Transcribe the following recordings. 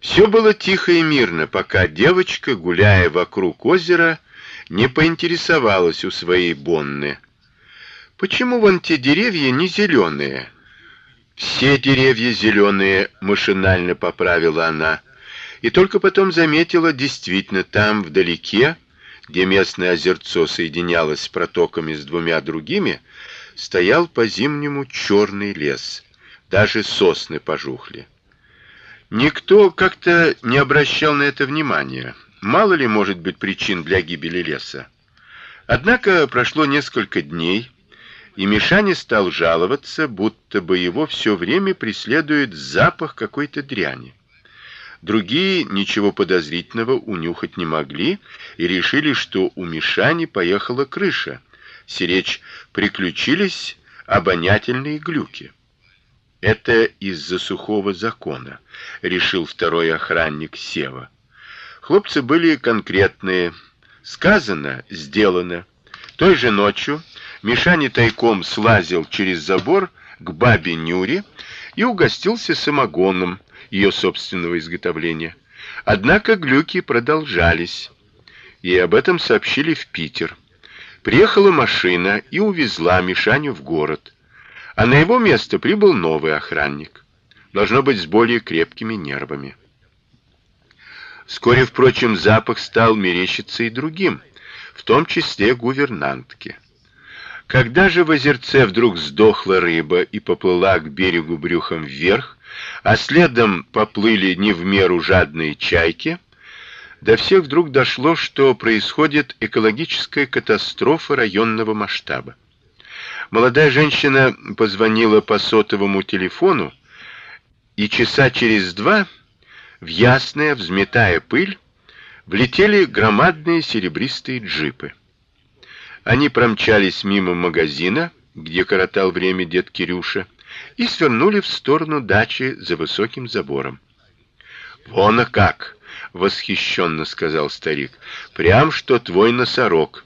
Все было тихо и мирно, пока девочка, гуляя вокруг озера, не поинтересовалась у своей Бонны: "Почему вон те деревья не зеленые?» Все деревья зеленые, машинально поправила она, и только потом заметила, действительно там вдалеке, где местное озерцо соединялось с протоками с двумя другими, стоял по-зимнему черный лес. Даже сосны пожухли. Никто как-то не обращал на это внимания. Мало ли может быть причин для гибели леса. Однако прошло несколько дней, и Мишаня стал жаловаться, будто бы его все время преследует запах какой-то дряни. Другие ничего подозрительного унюхать не могли и решили, что у Мишани поехала крыша. Сиречь приключились обонятельные глюки. Это из-за сухого закона, решил второй охранник Сева. Хлопцы были конкретные. Сказано, сделано. Той же ночью Мишаня тайком слазил через забор к бабе Нюре и угостился самогоном ее собственного изготовления. Однако глюки продолжались, и об этом сообщили в Питер. Приехала машина и увезла Мишаню в город, а на его место прибыл новый охранник, должно быть с более крепкими нервами. Вскоре, впрочем, запах стал мерещиться и другим, в том числе гувернантке. Когда же в озерце вдруг сдохла рыба и поплыла к берегу брюхом вверх, а следом поплыли не в меру жадные чайки, до всех вдруг дошло, что происходит экологическая катастрофа районного масштаба. Молодая женщина позвонила по сотовому телефону, и часа через два в ясное, взметая пыль, влетели громадные серебристые джипы. Они промчались мимо магазина, где коротал время дед Кирюша, и свернули в сторону дачи за высоким забором. "Вон а как", восхищенно сказал старик. "Прям что твой носорог.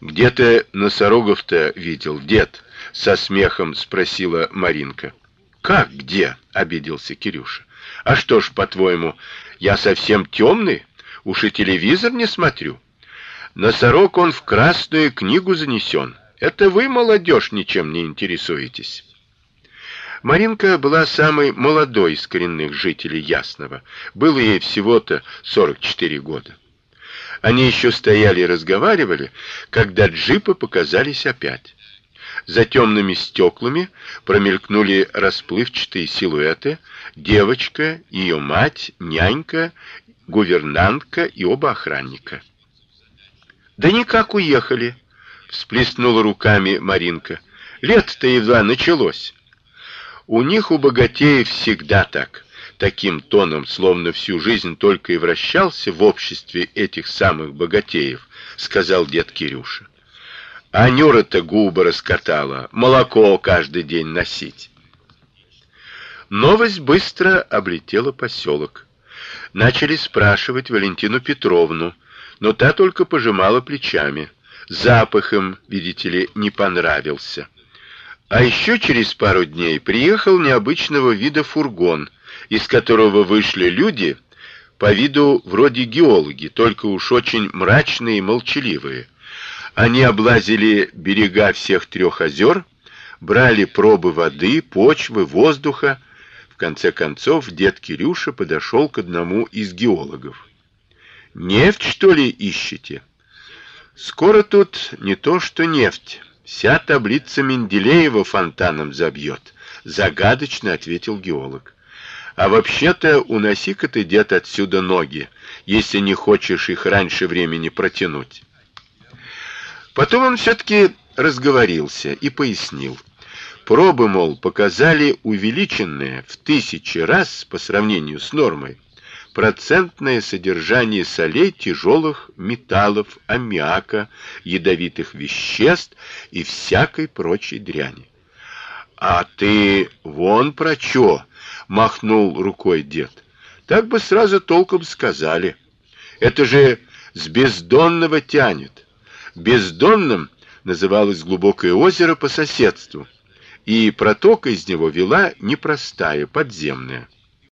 Где ты носорогов-то видел, дед?" со смехом спросила Маринка. "Как где?" обиделся Кирюша. "А что ж, по-твоему, я совсем темный? Уж и телевизор не смотрю". Носорог он в красную книгу занесен. Это вы, молодежь, ничем не интересуетесь. Маринка была самой молодой из коренных жителей Ясного. Было ей всего-то 44 года. Они еще стояли и разговаривали, когда джипы показались опять. За темными стеклами промелькнули расплывчатые силуэты: девочка, ее мать, нянька, гувернантка и оба охранника. Да никак уехали, всплеснула руками Маринка. Лето-то едва началось. У них у богатеев всегда так, таким тоном, словно всю жизнь только и вращался в обществе этих самых богатеев, сказал дед Кирюша. А Нюра-то губы раскатала, молоко каждый день носить. Новость быстро облетела поселок. Начали спрашивать Валентину Петровну, но та только пожимала плечами. Запах им, видите ли, не понравился. А еще через пару дней приехал необычного вида фургон, из которого вышли люди, по виду вроде геологи, только уж очень мрачные и молчаливые. Они облазили берега всех трех озер, брали пробы воды, почвы, воздуха. В конце концов дед Кирюша подошел к одному из геологов. Нефть, что ли, ищете? Скоро тут не то, что нефть. Вся таблица Менделеева фонтаном забьет, загадочно ответил геолог. А вообще-то уноси-ка ты, дед, отсюда ноги, если не хочешь их раньше времени протянуть. Потом он все таки разговорился и пояснил. Пробы, мол, показали увеличенные в тысячи раз по сравнению с нормой процентное содержание солей тяжелых металлов, аммиака, ядовитых веществ и всякой прочей дряни. А ты вон про чё, махнул рукой дед. Так бы сразу толком сказали. Это же с бездонного тянет. Бездонным называлось глубокое озеро по соседству, и протока из него вела непростая, подземная.